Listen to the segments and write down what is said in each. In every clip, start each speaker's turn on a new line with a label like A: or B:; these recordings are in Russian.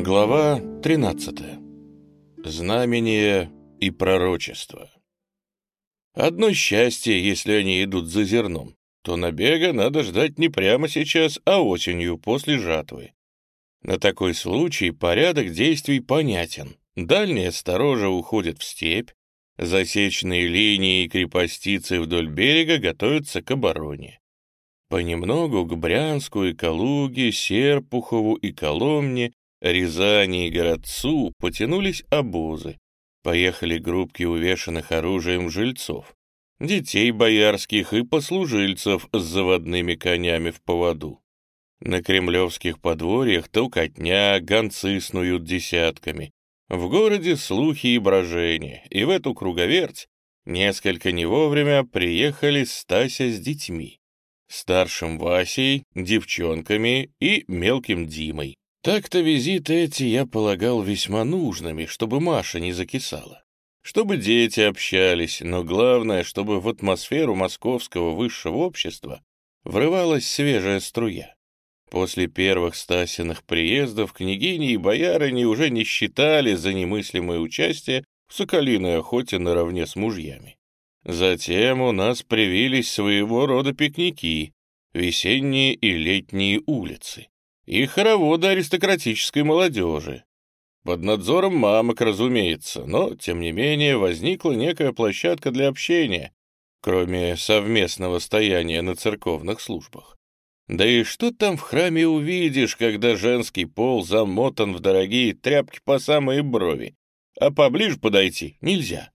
A: Глава 13. Знамение и пророчество. Одно счастье, если они идут за зерном, то набега надо ждать не прямо сейчас, а осенью, после жатвы. На такой случай порядок действий понятен. Дальняя сторожа уходит в степь, засечные линии и крепостицы вдоль берега готовятся к обороне. Понемногу к Брянску и Калуге, Серпухову и Коломне Рязани и Городцу потянулись обозы. Поехали группки увешанных оружием жильцов, детей боярских и послужильцев с заводными конями в поводу. На кремлевских подворьях толкотня, гонцы снуют десятками. В городе слухи и брожения, и в эту круговерть несколько не вовремя приехали Стася с детьми, старшим Васей, девчонками и мелким Димой. Так-то визиты эти я полагал весьма нужными, чтобы Маша не закисала. Чтобы дети общались, но главное, чтобы в атмосферу московского высшего общества врывалась свежая струя. После первых Стасиных приездов княгини и боярыни уже не считали за немыслимое участие в соколиной охоте наравне с мужьями. Затем у нас привились своего рода пикники, весенние и летние улицы и хороводы аристократической молодежи. Под надзором мамок, разумеется, но, тем не менее, возникла некая площадка для общения, кроме совместного стояния на церковных службах. Да и что там в храме увидишь, когда женский пол замотан в дорогие тряпки по самые брови, а поближе подойти нельзя.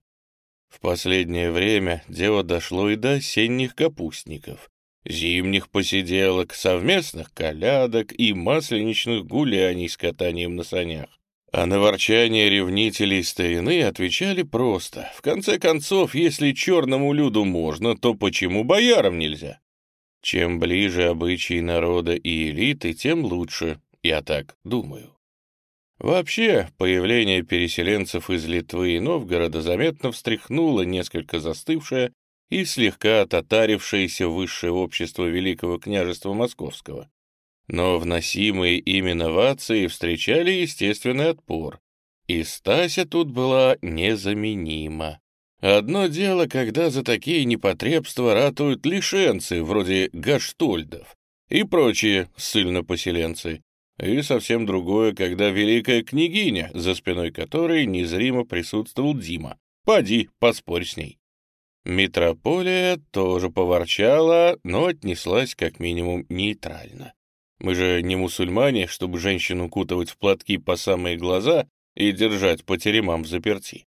A: В последнее время дело дошло и до осенних капустников, зимних посиделок, совместных колядок и масленичных гуляний с катанием на санях. А на ворчание ревнителей старины отвечали просто. В конце концов, если черному люду можно, то почему боярам нельзя? Чем ближе обычаи народа и элиты, тем лучше, я так думаю. Вообще, появление переселенцев из Литвы и Новгорода заметно встряхнуло несколько застывшее и слегка татарившееся высшее общество Великого княжества Московского. Но вносимые ими новации встречали естественный отпор, и Стася тут была незаменима. Одно дело, когда за такие непотребства ратуют лишенцы, вроде гаштольдов и прочие ссыльно-поселенцы, и совсем другое, когда великая княгиня, за спиной которой незримо присутствовал Дима. Поди, поспорь с ней. Митрополия тоже поворчала, но отнеслась как минимум нейтрально. Мы же не мусульмане, чтобы женщину укутывать в платки по самые глаза и держать по теремам в заперти.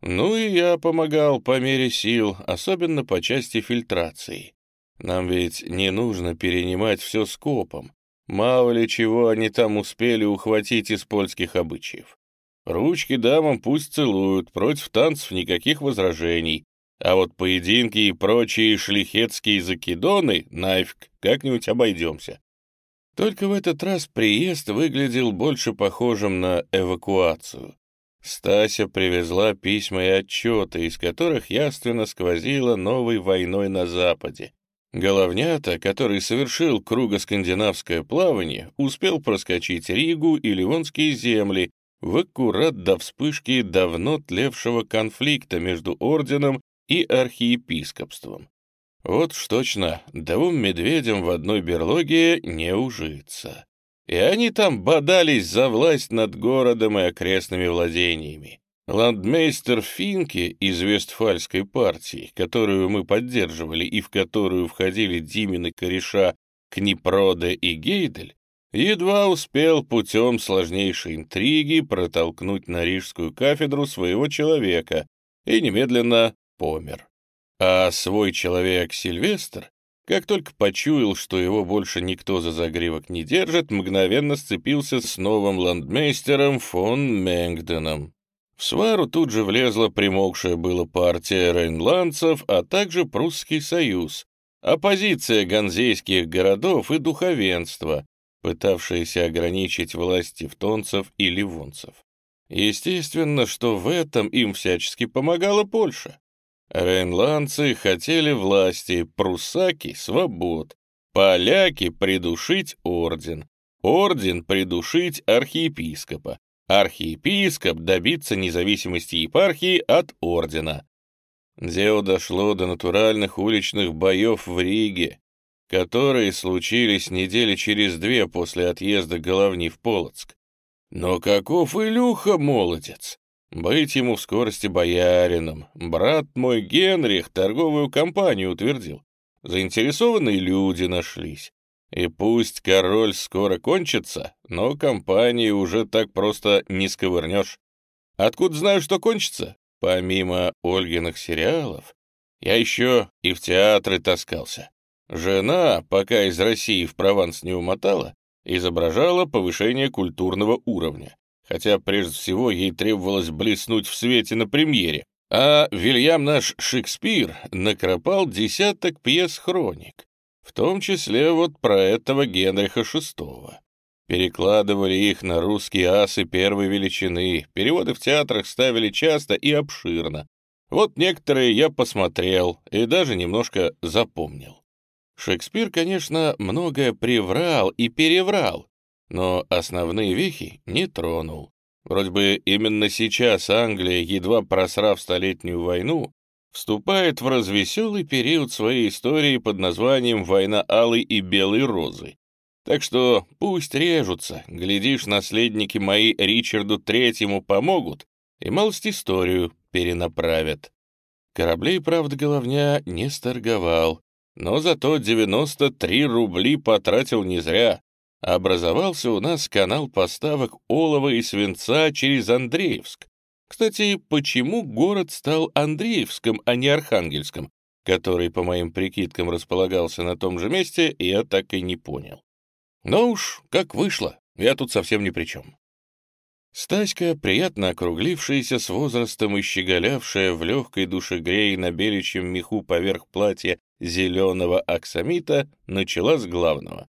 A: Ну и я помогал по мере сил, особенно по части фильтрации. Нам ведь не нужно перенимать все скопом. Мало ли чего они там успели ухватить из польских обычаев. Ручки дамам пусть целуют, против танцев никаких возражений, а вот поединки и прочие шлихетские закидоны, нафиг, как-нибудь обойдемся. Только в этот раз приезд выглядел больше похожим на эвакуацию. Стася привезла письма и отчеты, из которых яственно сквозило новой войной на Западе. Головнята, который совершил кругоскандинавское плавание, успел проскочить Ригу и Ливонские земли в аккурат до вспышки давно тлевшего конфликта между орденом и архиепископством. Вот уж точно, двум медведям в одной берлоге не ужиться. И они там бодались за власть над городом и окрестными владениями. Ландмейстер Финке из Вестфальской партии, которую мы поддерживали и в которую входили Димины кореша Книпроде и Гейдель, едва успел путем сложнейшей интриги протолкнуть на рижскую кафедру своего человека и немедленно помер. А свой человек Сильвестр, как только почуял, что его больше никто за загривок не держит, мгновенно сцепился с новым ландмейстером фон Менгденом. В свару тут же влезла примолкшая была партия рейнландцев, а также Прусский союз, оппозиция ганзейских городов и духовенства, пытавшиеся ограничить власть тевтонцев и ливонцев. Естественно, что в этом им всячески помогала Польша. Рейнландцы хотели власти, прусаки — свобод, поляки — придушить орден, орден придушить архиепископа, архиепископ добиться независимости епархии от ордена. Дело дошло до натуральных уличных боев в Риге, которые случились недели через две после отъезда Головни в Полоцк. Но каков Илюха молодец! Быть ему в скорости боярином. Брат мой Генрих торговую компанию утвердил. Заинтересованные люди нашлись. И пусть король скоро кончится, но компании уже так просто не сковырнешь. Откуда знаю, что кончится? Помимо Ольгиных сериалов, я еще и в театры таскался. Жена, пока из России в Прованс не умотала, изображала повышение культурного уровня, хотя прежде всего ей требовалось блеснуть в свете на премьере. А Вильям наш Шекспир накропал десяток пьес-хроник, в том числе вот про этого Генриха VI. Перекладывали их на русские асы первой величины, переводы в театрах ставили часто и обширно. Вот некоторые я посмотрел и даже немножко запомнил. Шекспир, конечно, многое приврал и переврал, но основные вехи не тронул. Вроде бы именно сейчас Англия, едва просрав столетнюю войну, вступает в развеселый период своей истории под названием «Война Алой и Белой Розы». Так что пусть режутся, глядишь, наследники мои Ричарду Третьему помогут и малость историю перенаправят. Кораблей, правда, головня не сторговал, но зато 93 рубли потратил не зря. Образовался у нас канал поставок олова и свинца через Андреевск. Кстати, почему город стал Андреевском, а не Архангельском, который, по моим прикидкам, располагался на том же месте, я так и не понял. Но уж как вышло, я тут совсем ни при чем. Стаська, приятно округлившаяся с возрастом и щеголявшая в легкой душегрее на беличьем меху поверх платья зеленого аксамита, начала с главного.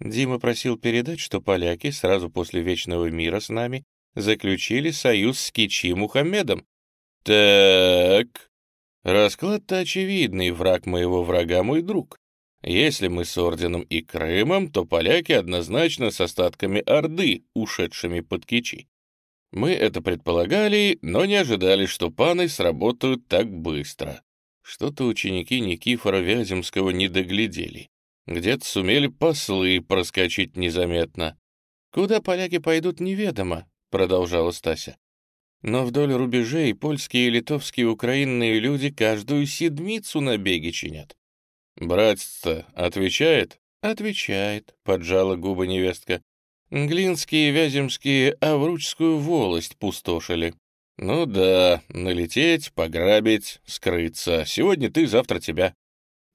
A: Дима просил передать, что поляки сразу после Вечного мира с нами заключили союз с Кичи Мухаммедом. Так, расклад-то очевидный, враг моего врага мой друг. Если мы с Орденом и Крымом, то поляки однозначно с остатками Орды, ушедшими под Кичи. Мы это предполагали, но не ожидали, что паны сработают так быстро. Что-то ученики Никифора Вяземского не доглядели. Где-то сумели послы проскочить незаметно. «Куда поляки пойдут, неведомо», — продолжала Стася. «Но вдоль рубежей польские, литовские, украинные люди каждую седмицу на беге чинят». «Братец-то отвечает?» «Отвечает», — поджала губы невестка. «Глинские, Вяземские, Авручскую волость пустошили». «Ну да, налететь, пограбить, скрыться. Сегодня ты, завтра тебя.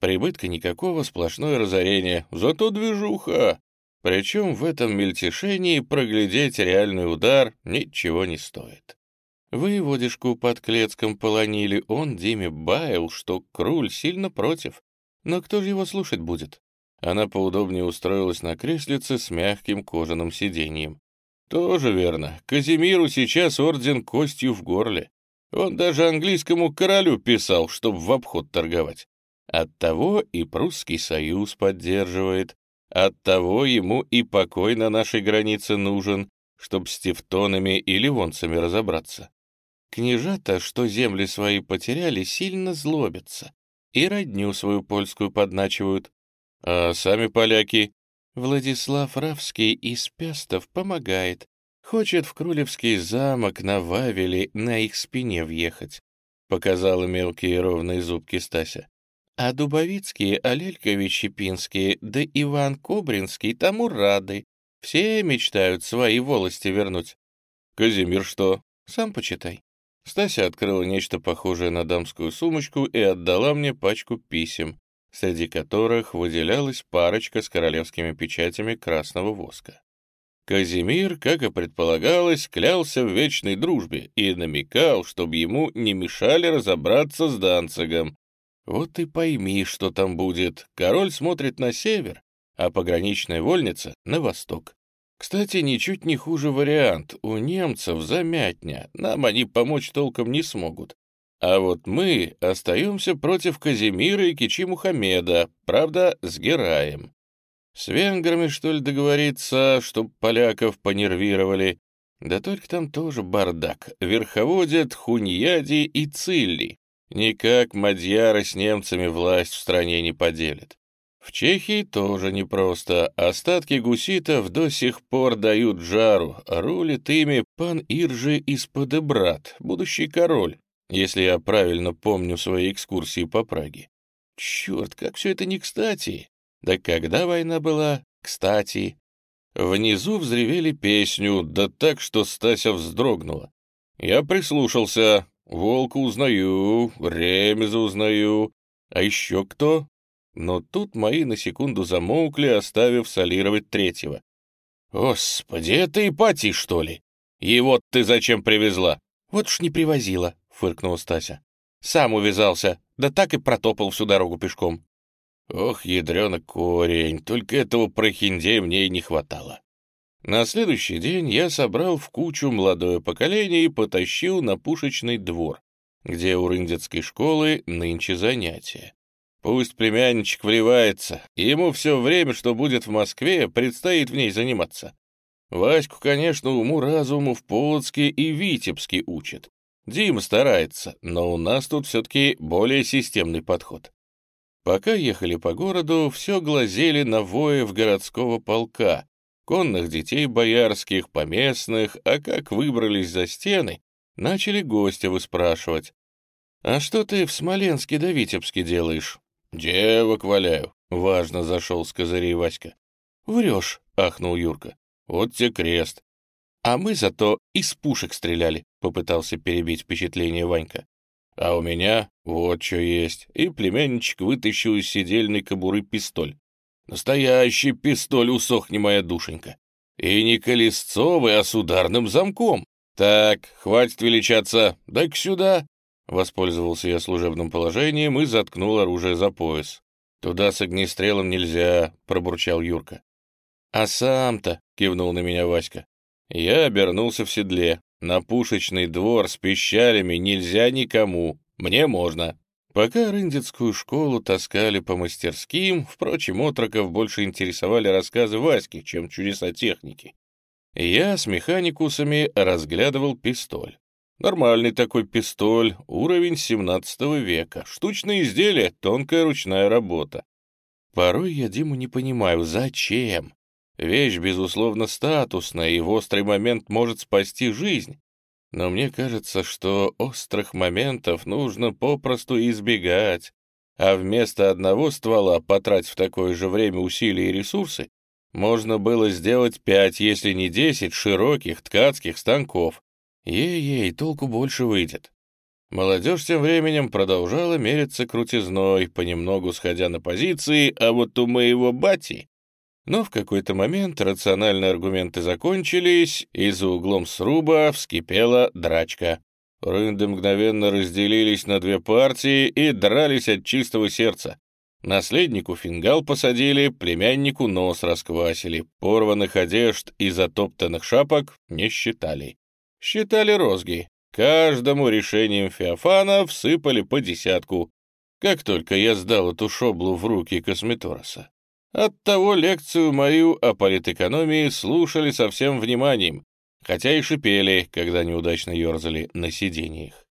A: Прибытка никакого, сплошное разорение. Зато движуха. Причем в этом мельтешении проглядеть реальный удар ничего не стоит. Воеводишку под Клецком полонили, он Диме баял, что Круль сильно против. Но кто же его слушать будет? Она поудобнее устроилась на креслице с мягким кожаным сиденьем. Тоже верно. Казимиру сейчас орден костью в горле. Он даже английскому королю писал, чтобы в обход торговать. Оттого и прусский союз поддерживает, оттого ему и покой на нашей границе нужен, чтоб с тевтонами и ливонцами разобраться. Княжата, что земли свои потеряли, сильно злобятся и родню свою польскую подначивают. А сами поляки Владислав Равский из Пястов помогает. Хочет в Крулевский замок на Вавеле на их спине въехать. Показала мелкие ровные зубки Стася. А Дубовицкие, Алельковичи Пинские, да Иван Кобринский тому рады. Все мечтают свои волости вернуть. Казимир что? Сам почитай. Стася открыла нечто похожее на дамскую сумочку и отдала мне пачку писем среди которых выделялась парочка с королевскими печатями красного воска. Казимир, как и предполагалось, клялся в вечной дружбе и намекал, чтобы ему не мешали разобраться с Данцигом. Вот и пойми, что там будет. Король смотрит на север, а пограничная вольница — на восток. Кстати, ничуть не хуже вариант. У немцев замятня, нам они помочь толком не смогут. А вот мы остаемся против Казимира и Кичи Мухаммеда, правда, с Гераем. С венграми, что ли, договориться, чтоб поляков понервировали? Да только там тоже бардак. Верховодят Хуньяди и Цилли. Никак мадьяры с немцами власть в стране не поделят. В Чехии тоже непросто. Остатки гуситов до сих пор дают жару. Рулит ими пан Иржи из Подебрат, будущий король, если я правильно помню свои экскурсии по Праге. Черт, как все это не кстати. Да когда война была? Кстати. Внизу взревели песню, да так, что Стася вздрогнула. Я прислушался. Волка узнаю, Ремеза узнаю. А еще кто? Но тут мои на секунду замолкли, оставив солировать третьего. «Господи, это Ипатий, что ли? И вот ты зачем привезла?» «Вот уж не привозила», — фыркнула Стася. «Сам увязался, да так и протопал всю дорогу пешком». Ох, ядрёна корень, только этого прохиндея мне и не хватало. На следующий день я собрал в кучу молодое поколение и потащил на пушечный двор, где у рындецкой школы нынче занятия. Пусть племянничек вливается, ему все время, что будет в Москве, предстоит в ней заниматься. Ваську, конечно, уму-разуму в Полоцке и Витебске учат. Дима старается, но у нас тут все-таки более системный подход. Пока ехали по городу, все глазели на воев городского полка, конных детей боярских, поместных, а как выбрались за стены, начали гостя выспрашивать. «А что ты в Смоленске да Витебске делаешь?» «Девок валяю», — важно зашел с козырей Васька. «Врешь», — ахнул Юрка. «Вот тебе крест». «А мы зато из пушек стреляли», — попытался перебить впечатление Ванька. А у меня вот что есть. И племянничек вытащил из сидельной кобуры пистоль. Настоящий пистоль, усохни моя душенька. И не колесцовый, а с ударным замком. Так, хватит величаться, дай-ка сюда. Воспользовался я служебным положением и заткнул оружие за пояс. «Туда с огнестрелом нельзя», — пробурчал Юрка. «А сам-то», — кивнул на меня Васька. Я обернулся в седле. На пушечный двор с пищалями нельзя никому, мне можно. Пока рындецкую школу таскали по мастерским, впрочем, отроков больше интересовали рассказы Васьки, чем чудеса техники. Я с механикусами разглядывал пистоль. Нормальный такой пистоль, уровень 17 века, штучное изделие, тонкая ручная работа. Порой я Диму не понимаю, зачем? Вещь, безусловно, статусная и в острый момент может спасти жизнь. Но мне кажется, что острых моментов нужно попросту избегать, а вместо одного ствола потратить в такое же время усилия и ресурсы, можно было сделать пять, если не десять, широких ткацких станков. Ей-ей, толку больше выйдет. Молодежь тем временем продолжала мериться крутизной, понемногу сходя на позиции, а вот у моего бати но в какой-то момент рациональные аргументы закончились, и за углом сруба вскипела драчка. Рынды мгновенно разделились на две партии и дрались от чистого сердца. Наследнику фингал посадили, племяннику нос расквасили, порванных одежд и затоптанных шапок не считали. Считали розги. Каждому решением Феофана всыпали по десятку. Как только я сдал эту шоблу в руки косметороса. Оттого лекцию мою о политэкономии слушали со всем вниманием, хотя и шипели, когда неудачно ерзали на сиденьях.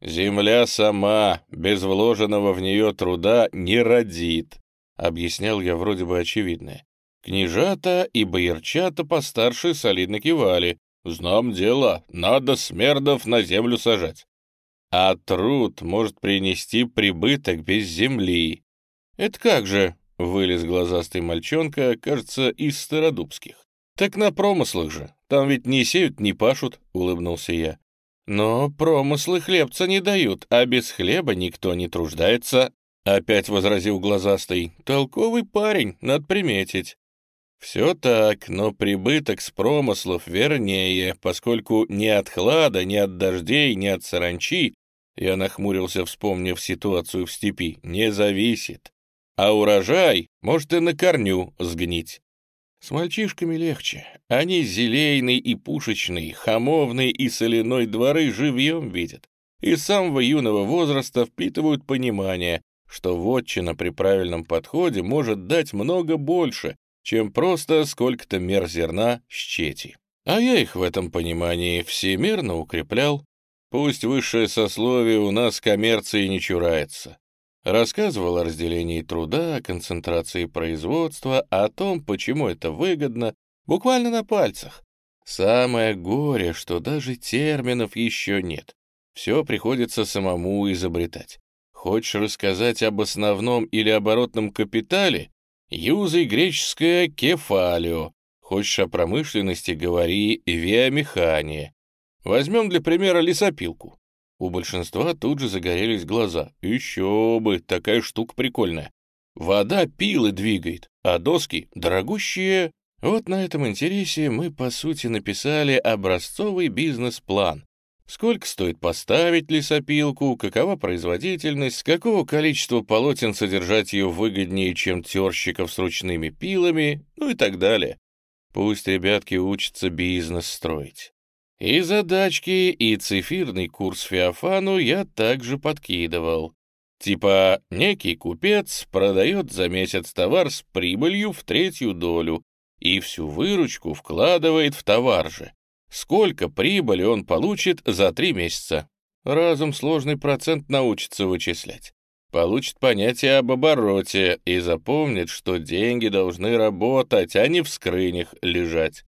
A: «Земля сама, без вложенного в нее труда, не родит», — объяснял я вроде бы очевидное. Княжата и боярчата постарше солидно кивали. «Знам дело, надо смердов на землю сажать». А труд может принести прибыток без земли. «Это как же?» Вылез глазастый мальчонка, кажется, из Стародубских. «Так на промыслах же. Там ведь не сеют, не пашут», — улыбнулся я. «Но промыслы хлебца не дают, а без хлеба никто не труждается», — опять возразил глазастый. «Толковый парень, надо приметить». «Все так, но прибыток с промыслов вернее, поскольку ни от хлада, ни от дождей, ни от саранчи, я нахмурился, вспомнив ситуацию в степи, не зависит а урожай может и на корню сгнить. С мальчишками легче. Они зелейный и пушечный, хамовный и соляной дворы живьем видят. И с самого юного возраста впитывают понимание, что вотчина при правильном подходе может дать много больше, чем просто сколько-то мер зерна с. А я их в этом понимании всемирно укреплял. Пусть высшее сословие у нас коммерции не чурается. Рассказывал о разделении труда, о концентрации производства, о том, почему это выгодно, буквально на пальцах. Самое горе, что даже терминов еще нет. Все приходится самому изобретать. Хочешь рассказать об основном или оборотном капитале? Юзай греческое «кефалио». Хочешь о промышленности, говори «виамехания». Возьмем для примера лесопилку. У большинства тут же загорелись глаза. Еще бы, такая штука прикольная. Вода пилы двигает, а доски дорогущие. Вот на этом интересе мы, по сути, написали образцовый бизнес-план. Сколько стоит поставить лесопилку, какова производительность, с какого количества полотен содержать ее выгоднее, чем терщиков с ручными пилами, ну и так далее. Пусть ребятки учатся бизнес строить. И задачки, и цифирный курс Феофану я также подкидывал. Типа, некий купец продает за месяц товар с прибылью в третью долю и всю выручку вкладывает в товар же. Сколько прибыли он получит за три месяца? Разум сложный процент научится вычислять. Получит понятие об обороте и запомнит, что деньги должны работать, а не в скрынях лежать.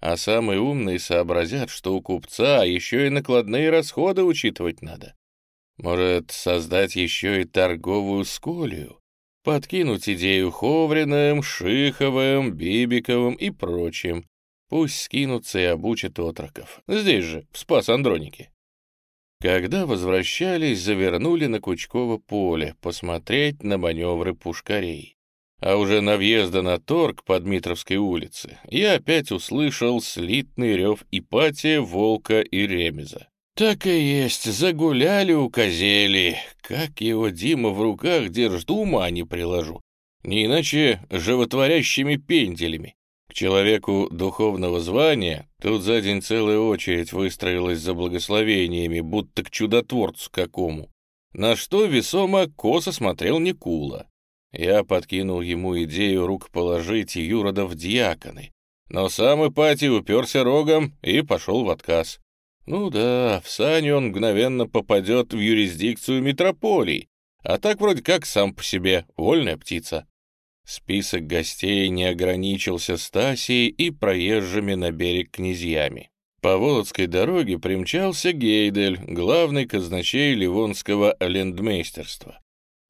A: А самые умные сообразят, что у купца еще и накладные расходы учитывать надо. Может, создать еще и торговую сколью? Подкинуть идею Ховриным, Шиховым, Бибиковым и прочим. Пусть скинутся и обучат отроков. Здесь же, в Спас-Андронике. Когда возвращались, завернули на Кучково поле посмотреть на маневры пушкарей. А уже на въезда на торг по Дмитровской улице я опять услышал слитный рев Ипатия, Волка и Ремеза. Так и есть, загуляли у козели. Как его Дима в руках держит, ума не приложу. Не иначе животворящими пенделями. К человеку духовного звания тут за день целая очередь выстроилась за благословениями, будто к чудотворцу какому. На что весомо косо смотрел Никула. Я подкинул ему идею рукоположить Юрода в дьяконы, но сам Ипатий уперся рогом и пошел в отказ. Ну да, в сани он мгновенно попадет в юрисдикцию метрополий, а так вроде как сам по себе вольная птица. Список гостей не ограничился Стасией и проезжими на берег князьями. По Володской дороге примчался Гейдель, главный казначей Ливонского лендмейстерства.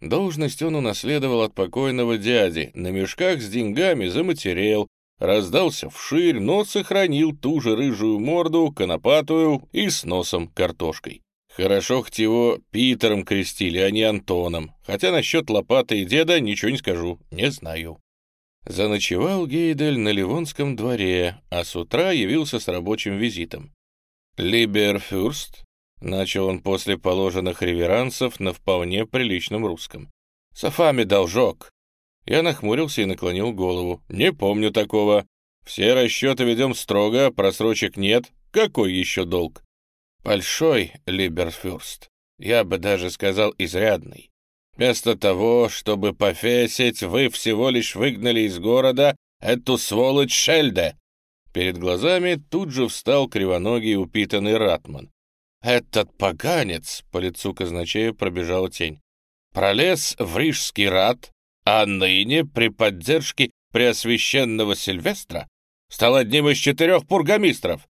A: Должность он унаследовал от покойного дяди, на мешках с деньгами заматерел, раздался вширь, но сохранил ту же рыжую морду, конопатую и с носом картошкой. Хорошо хоть его Питером крестили, а не Антоном, хотя насчет лопаты и деда ничего не скажу, не знаю. Заночевал Гейдель на Ливонском дворе, а с утра явился с рабочим визитом. «Либерфюрст», Начал он после положенных реверансов на вполне приличном русском. «Софами должок!» Я нахмурился и наклонил голову. «Не помню такого. Все расчеты ведем строго, просрочек нет. Какой еще долг?» «Большой, Либерфюрст. Я бы даже сказал изрядный. Вместо того, чтобы пофесить, вы всего лишь выгнали из города эту сволочь Шельде!» Перед глазами тут же встал кривоногий упитанный ратман. Этот поганец, по лицу казначея пробежала тень, пролез в Рижский рад, а ныне при поддержке Преосвященного Сильвестра стал одним из четырех пургомистров.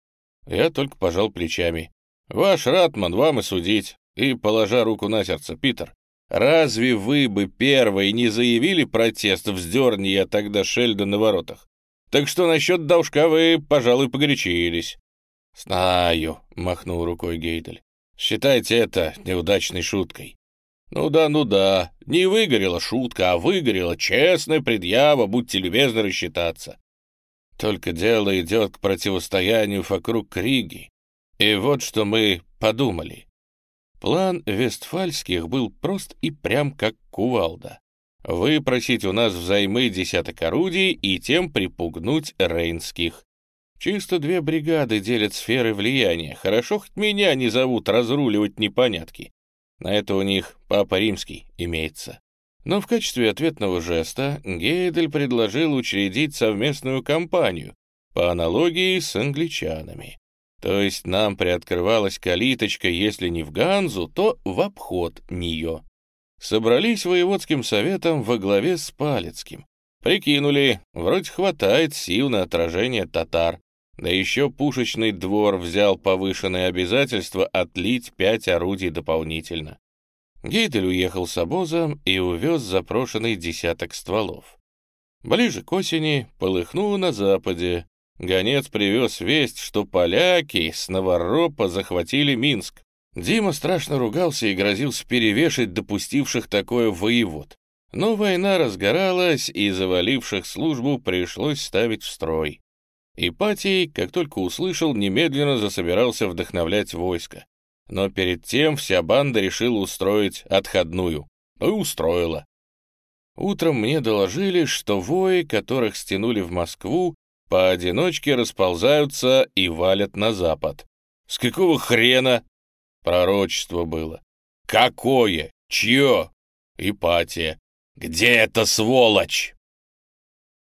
A: Я только пожал плечами. Ваш ратман вам и судить. И, положа руку на сердце, Питер, разве вы бы первые не заявили протест, вздерни я тогда Шельда на воротах? Так что насчет должка вы, пожалуй, погорячились. «Знаю», — махнул рукой Гейдель. «Считайте это неудачной шуткой». «Ну да, ну да, не выгорела шутка, а выгорела честная предъява, будьте любезны рассчитаться. Только дело идет к противостоянию вокруг Криги. И вот что мы подумали. План Вестфальских был прост и прям как кувалда. Выпросить у нас взаймы десяток орудий и тем припугнуть рейнских. Чисто две бригады делят сферы влияния. Хорошо, хоть меня не зовут разруливать непонятки. На это у них папа римский имеется. Но в качестве ответного жеста Гейдель предложил учредить совместную кампанию по аналогии с англичанами. То есть нам приоткрывалась калиточка, если не в Ганзу, то в обход нее. Собрались воеводским советом во главе с Палецким. Прикинули, вроде хватает сил на отражение татар. Да еще пушечный двор взял повышенное обязательство отлить пять орудий дополнительно. Гейдель уехал с обозом и увез запрошенный десяток стволов. Ближе к осени полыхнуло на западе. Гонец привез весть, что поляки с Новоропа захватили Минск. Дима страшно ругался и грозился перевешать допустивших такое воевод. Но война разгоралась, и заваливших службу пришлось ставить в строй. Ипатий, как только услышал, немедленно засобирался вдохновлять войско. Но перед тем вся банда решила устроить отходную. Ну и устроила. Утром мне доложили, что вои, которых стянули в Москву, поодиночке расползаются и валят на запад. С какого хрена? Пророчество было. Какое? Чье? Ипатия. Где эта сволочь?